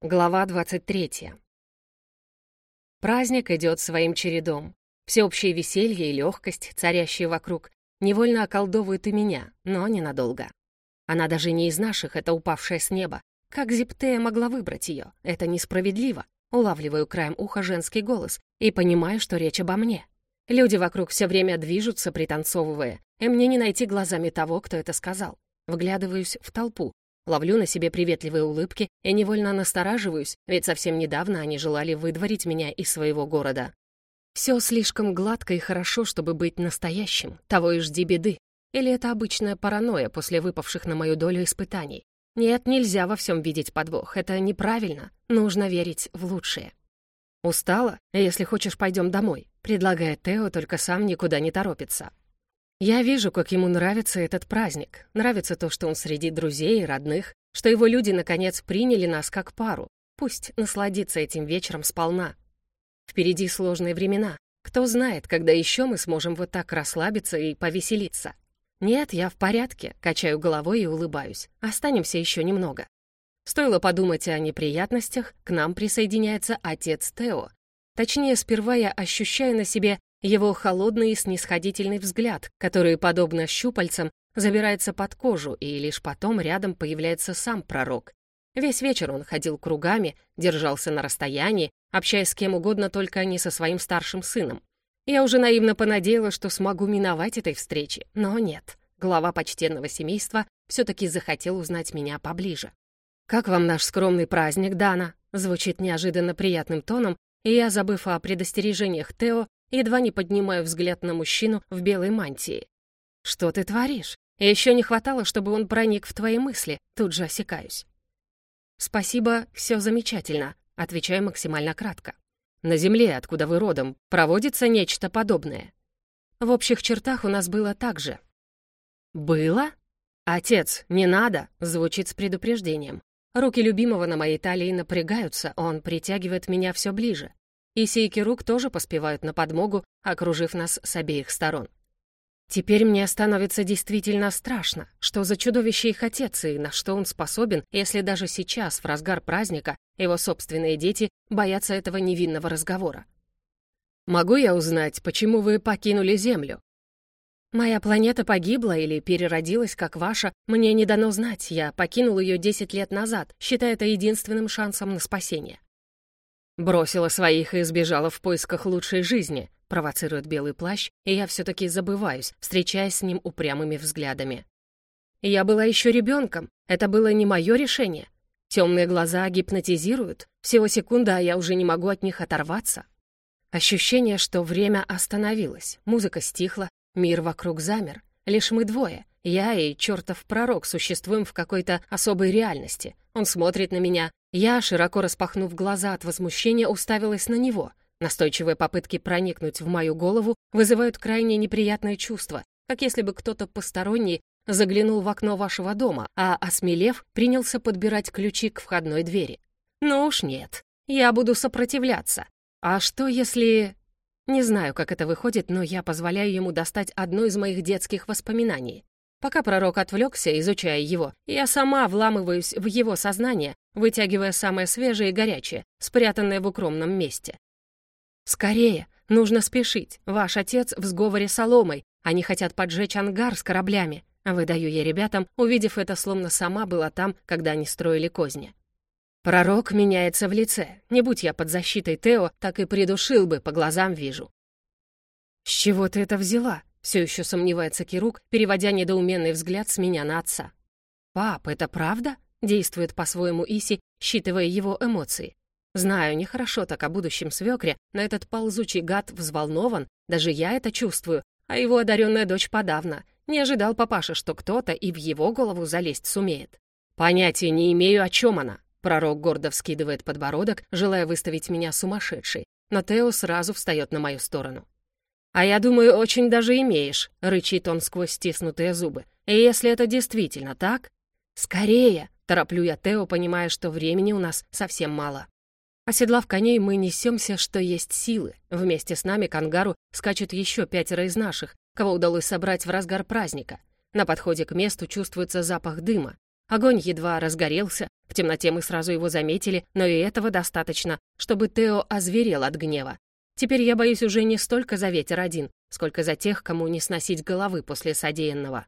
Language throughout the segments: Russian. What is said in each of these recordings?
Глава 23. Праздник идет своим чередом. Всеобщее веселье и легкость, царящие вокруг, невольно околдовывают и меня, но ненадолго. Она даже не из наших, это упавшая с неба. Как Зиптея могла выбрать ее? Это несправедливо. Улавливаю краем уха женский голос и понимаю, что речь обо мне. Люди вокруг все время движутся, пританцовывая, и мне не найти глазами того, кто это сказал. Вглядываюсь в толпу, Ловлю на себе приветливые улыбки и невольно настораживаюсь, ведь совсем недавно они желали выдворить меня из своего города. Все слишком гладко и хорошо, чтобы быть настоящим, того и жди беды. Или это обычная паранойя после выпавших на мою долю испытаний? Нет, нельзя во всем видеть подвох, это неправильно, нужно верить в лучшее. «Устала? Если хочешь, пойдем домой», — предлагает Тео, только сам никуда не торопится. Я вижу, как ему нравится этот праздник. Нравится то, что он среди друзей и родных, что его люди, наконец, приняли нас как пару. Пусть насладится этим вечером сполна. Впереди сложные времена. Кто знает, когда еще мы сможем вот так расслабиться и повеселиться. Нет, я в порядке, качаю головой и улыбаюсь. Останемся еще немного. Стоило подумать о неприятностях, к нам присоединяется отец Тео. Точнее, сперва я ощущаю на себе его холодный и снисходительный взгляд, который, подобно щупальцам, забирается под кожу, и лишь потом рядом появляется сам пророк. Весь вечер он ходил кругами, держался на расстоянии, общаясь с кем угодно, только не со своим старшим сыном. Я уже наивно понадеялась, что смогу миновать этой встречи, но нет. Глава почтенного семейства все-таки захотел узнать меня поближе. «Как вам наш скромный праздник, Дана?» Звучит неожиданно приятным тоном, и я, забыв о предостережениях Тео, едва не поднимаю взгляд на мужчину в белой мантии. «Что ты творишь? Еще не хватало, чтобы он проник в твои мысли, тут же осекаюсь». «Спасибо, все замечательно», — отвечаю максимально кратко. «На земле, откуда вы родом, проводится нечто подобное». В общих чертах у нас было так же. «Было?» «Отец, не надо!» — звучит с предупреждением. Руки любимого на моей талии напрягаются, он притягивает меня все ближе и сейки рук тоже поспевают на подмогу, окружив нас с обеих сторон. Теперь мне становится действительно страшно, что за чудовище их отец и на что он способен, если даже сейчас, в разгар праздника, его собственные дети боятся этого невинного разговора. «Могу я узнать, почему вы покинули Землю?» «Моя планета погибла или переродилась, как ваша, мне не дано знать. Я покинул ее 10 лет назад, считая это единственным шансом на спасение. Бросила своих и сбежала в поисках лучшей жизни, провоцирует белый плащ, и я все-таки забываюсь, встречаясь с ним упрямыми взглядами. Я была еще ребенком, это было не мое решение. Темные глаза гипнотизируют, всего секунда, а я уже не могу от них оторваться. Ощущение, что время остановилось, музыка стихла, мир вокруг замер. Лишь мы двое, я и чертов пророк существуем в какой-то особой реальности. Он смотрит на меня, я, широко распахнув глаза от возмущения, уставилась на него. Настойчивые попытки проникнуть в мою голову вызывают крайне неприятное чувство, как если бы кто-то посторонний заглянул в окно вашего дома, а, осмелев, принялся подбирать ключи к входной двери. Ну уж нет, я буду сопротивляться. А что если... Не знаю, как это выходит, но я позволяю ему достать одно из моих детских воспоминаний. Пока пророк отвлекся, изучая его, я сама вламываюсь в его сознание, вытягивая самое свежее и горячее, спрятанное в укромном месте. «Скорее! Нужно спешить! Ваш отец в сговоре с Соломой. Они хотят поджечь ангар с кораблями!» Выдаю я ребятам, увидев это, словно сама была там, когда они строили козни. Пророк меняется в лице. Не будь я под защитой Тео, так и придушил бы, по глазам вижу. «С чего ты это взяла?» Все еще сомневается Кирук, переводя недоуменный взгляд с меня на отца. «Пап, это правда?» — действует по-своему Иси, считывая его эмоции. Знаю, нехорошо так о будущем свекре, но этот ползучий гад взволнован, даже я это чувствую, а его одаренная дочь подавно. Не ожидал папаша, что кто-то и в его голову залезть сумеет. «Понятия не имею, о чем она», — пророк гордо вскидывает подбородок, желая выставить меня сумасшедшей, но Тео сразу встает на мою сторону. «А я думаю, очень даже имеешь», — рычит он сквозь стиснутые зубы. «И если это действительно так...» «Скорее!» — тороплю я Тео, понимая, что времени у нас совсем мало. Оседлав коней, мы несемся, что есть силы. Вместе с нами к ангару скачут еще пятеро из наших, кого удалось собрать в разгар праздника. На подходе к месту чувствуется запах дыма. Огонь едва разгорелся, В темноте мы сразу его заметили, но и этого достаточно, чтобы Тео озверел от гнева. Теперь я боюсь уже не столько за ветер один, сколько за тех, кому не сносить головы после содеянного.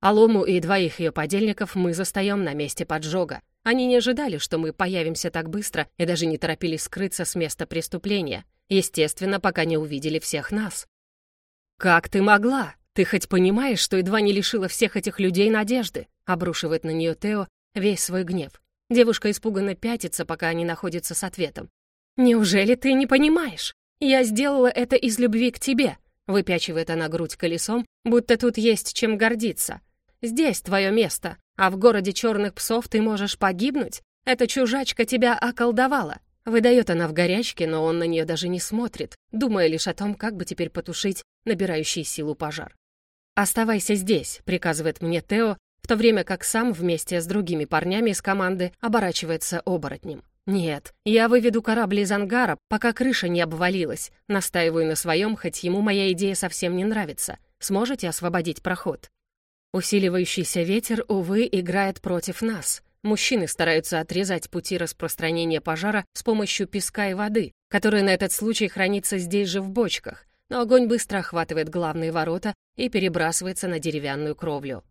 Алому и двоих ее подельников мы застаем на месте поджога. Они не ожидали, что мы появимся так быстро и даже не торопились скрыться с места преступления. Естественно, пока не увидели всех нас. «Как ты могла? Ты хоть понимаешь, что едва не лишила всех этих людей надежды?» Обрушивает на нее Тео весь свой гнев. Девушка испуганно пятится, пока они находятся с ответом. «Неужели ты не понимаешь? Я сделала это из любви к тебе», выпячивает она грудь колесом, будто тут есть чем гордиться. «Здесь твое место, а в городе черных псов ты можешь погибнуть? Эта чужачка тебя околдовала. Выдает она в горячке, но он на нее даже не смотрит, думая лишь о том, как бы теперь потушить набирающий силу пожар. «Оставайся здесь», — приказывает мне Тео, в то время как сам вместе с другими парнями из команды оборачивается оборотнем. «Нет, я выведу корабль из ангара, пока крыша не обвалилась. Настаиваю на своем, хоть ему моя идея совсем не нравится. Сможете освободить проход?» Усиливающийся ветер, увы, играет против нас. Мужчины стараются отрезать пути распространения пожара с помощью песка и воды, которая на этот случай хранится здесь же в бочках, но огонь быстро охватывает главные ворота и перебрасывается на деревянную кровлю.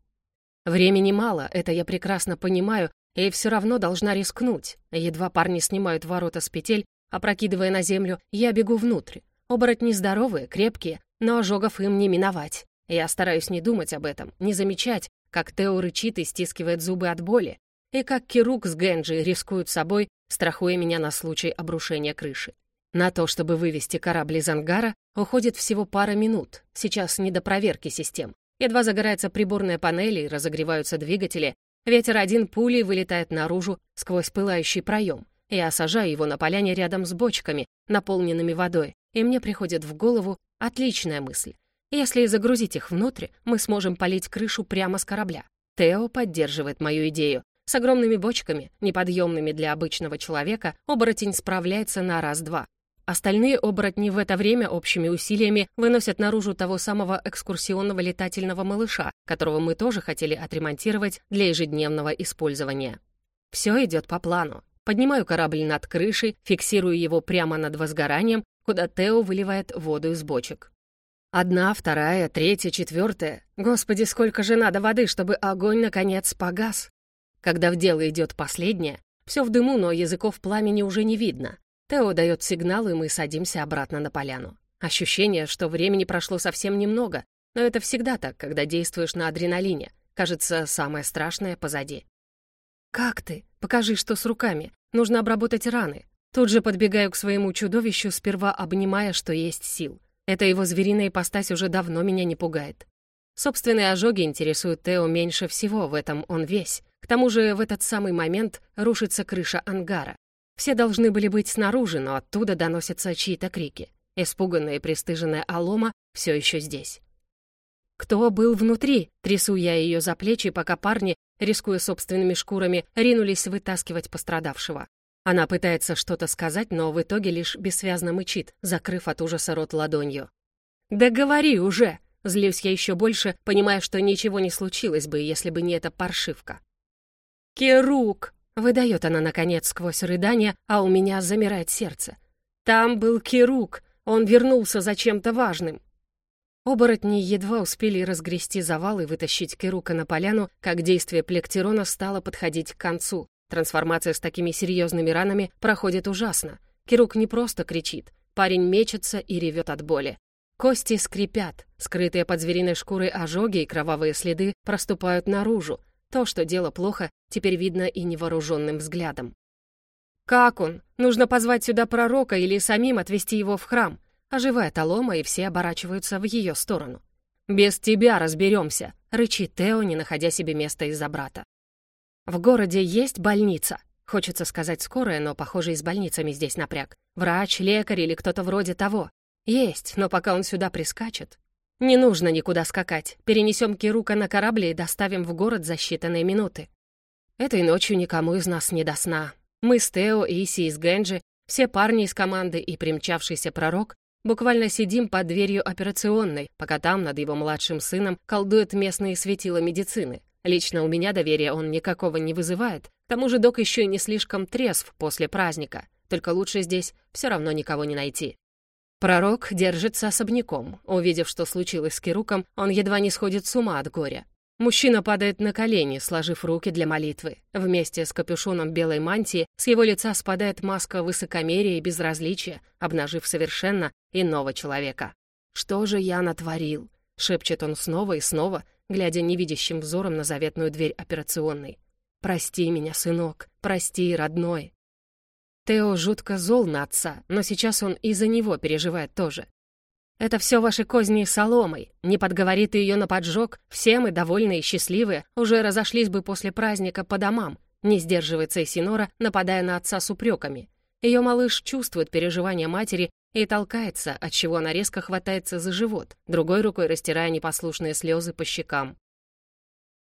Времени мало, это я прекрасно понимаю, и все равно должна рискнуть. Едва парни снимают ворота с петель, опрокидывая на землю, я бегу внутрь. Оборотни здоровые, крепкие, но ожогов им не миновать. Я стараюсь не думать об этом, не замечать, как Тео рычит и стискивает зубы от боли, и как Кирук с Генджи рискуют собой, страхуя меня на случай обрушения крыши. На то, чтобы вывести корабль из ангара, уходит всего пара минут. Сейчас не до проверки систем. Едва загорается приборная панель и разогреваются двигатели, ветер один пулей вылетает наружу сквозь пылающий проем. Я сажаю его на поляне рядом с бочками, наполненными водой, и мне приходит в голову отличная мысль. Если загрузить их внутрь, мы сможем полить крышу прямо с корабля. Тео поддерживает мою идею, с огромными бочками, неподъемными для обычного человека, оборотень справляется на раз-два. Остальные оборотни в это время общими усилиями выносят наружу того самого экскурсионного летательного малыша, которого мы тоже хотели отремонтировать для ежедневного использования. Все идет по плану. Поднимаю корабль над крышей, фиксирую его прямо над возгоранием, куда Тео выливает воду из бочек. Одна, вторая, третья, четвертая. Господи, сколько же надо воды, чтобы огонь наконец погас. Когда в дело идет последнее, все в дыму, но языков пламени уже не видно. Тео дает сигнал, и мы садимся обратно на поляну. Ощущение, что времени прошло совсем немного, но это всегда так, когда действуешь на адреналине. Кажется, самое страшное позади. «Как ты? Покажи, что с руками. Нужно обработать раны». Тут же подбегаю к своему чудовищу, сперва обнимая, что есть сил. Эта его звериная ипостась уже давно меня не пугает. Собственные ожоги интересуют Тео меньше всего, в этом он весь. К тому же в этот самый момент рушится крыша ангара. Все должны были быть снаружи, но оттуда доносятся чьи-то крики. Испуганная и пристыженная Алома все еще здесь. «Кто был внутри?» — трясу я ее за плечи, пока парни, рискуя собственными шкурами, ринулись вытаскивать пострадавшего. Она пытается что-то сказать, но в итоге лишь бессвязно мычит, закрыв от ужаса рот ладонью. «Да говори уже!» Злюсь я еще больше, понимая, что ничего не случилось бы, если бы не эта паршивка. «Керук!» — выдает она, наконец, сквозь рыдание, а у меня замирает сердце. «Там был Керук! Он вернулся за чем-то важным!» Оборотни едва успели разгрести завал и вытащить Керука на поляну, как действие плектерона стало подходить к концу. Трансформация с такими серьезными ранами проходит ужасно. Керук не просто кричит. Парень мечется и ревет от боли. Кости скрипят, скрытые под звериной шкурой ожоги и кровавые следы проступают наружу, то, что дело плохо, теперь видно и невооруженным взглядом. «Как он? Нужно позвать сюда пророка или самим отвезти его в храм». Оживает Алома, и все оборачиваются в ее сторону. «Без тебя разберемся», — рычит Тео, не находя себе места из-за брата. «В городе есть больница?» Хочется сказать скорая, но, похоже, и с больницами здесь напряг. Врач, лекарь или кто-то вроде того. Есть, но пока он сюда прискачет, «Не нужно никуда скакать. Перенесем Кирука на корабле и доставим в город за считанные минуты». Этой ночью никому из нас не до сна. Мы с Тео, Иси и с Генджи, все парни из команды и примчавшийся пророк буквально сидим под дверью операционной, пока там над его младшим сыном колдуют местные светила медицины. Лично у меня доверия он никакого не вызывает. К тому же док еще и не слишком трезв после праздника. Только лучше здесь все равно никого не найти. Пророк держится особняком. Увидев, что случилось с Кируком, он едва не сходит с ума от горя. Мужчина падает на колени, сложив руки для молитвы. Вместе с капюшоном белой мантии с его лица спадает маска высокомерия и безразличия, обнажив совершенно иного человека. «Что же я натворил?» — шепчет он снова и снова, глядя невидящим взором на заветную дверь операционной. «Прости меня, сынок, прости, родной». Тео жутко зол на отца, но сейчас он из-за него переживает тоже. Это все ваши козни соломой. Не подговорит ты ее на поджог, все мы, довольные и счастливые, уже разошлись бы после праздника по домам. Не сдерживается Исинора, нападая на отца с упреками. Ее малыш чувствует переживания матери и толкается, отчего она резко хватается за живот, другой рукой растирая непослушные слезы по щекам.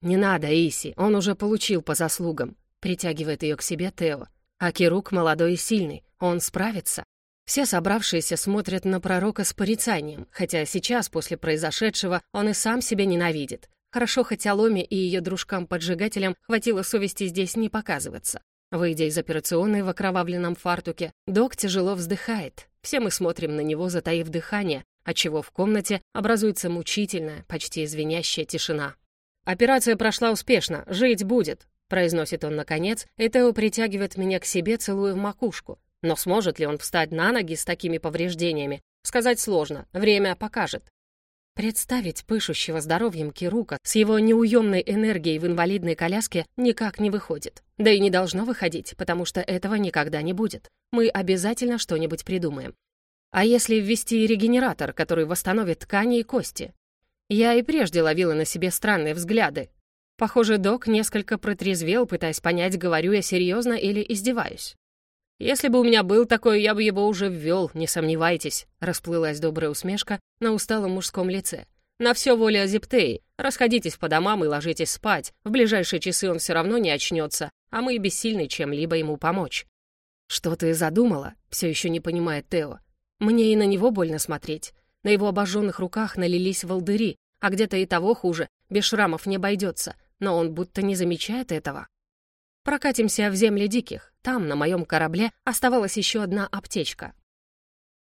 «Не надо, Иси, он уже получил по заслугам», притягивает ее к себе Тео. А Кирук молодой и сильный, он справится. Все собравшиеся смотрят на пророка с порицанием, хотя сейчас, после произошедшего, он и сам себя ненавидит. Хорошо, хотя Ломе и ее дружкам-поджигателям хватило совести здесь не показываться. Выйдя из операционной в окровавленном фартуке, док тяжело вздыхает. Все мы смотрим на него, затаив дыхание, отчего в комнате образуется мучительная, почти звенящая тишина. «Операция прошла успешно, жить будет», — произносит он наконец, и Тео притягивает меня к себе, целуя в макушку. Но сможет ли он встать на ноги с такими повреждениями, сказать сложно, время покажет. Представить пышущего здоровьем Кирука с его неуемной энергией в инвалидной коляске никак не выходит. Да и не должно выходить, потому что этого никогда не будет. Мы обязательно что-нибудь придумаем. А если ввести регенератор, который восстановит ткани и кости? Я и прежде ловила на себе странные взгляды. Похоже, док несколько протрезвел, пытаясь понять, говорю я серьезно или издеваюсь. «Если бы у меня был такой, я бы его уже ввел, не сомневайтесь», расплылась добрая усмешка на усталом мужском лице. «На все воля Зиптеи. Расходитесь по домам и ложитесь спать. В ближайшие часы он все равно не очнется, а мы бессильны чем-либо ему помочь». «Что ты задумала?» — все еще не понимает Тео. «Мне и на него больно смотреть. На его обожженных руках налились волдыри, а где-то и того хуже, без шрамов не обойдется, но он будто не замечает этого». Прокатимся в земли диких. Там, на моем корабле, оставалась еще одна аптечка.